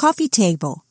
coffee table.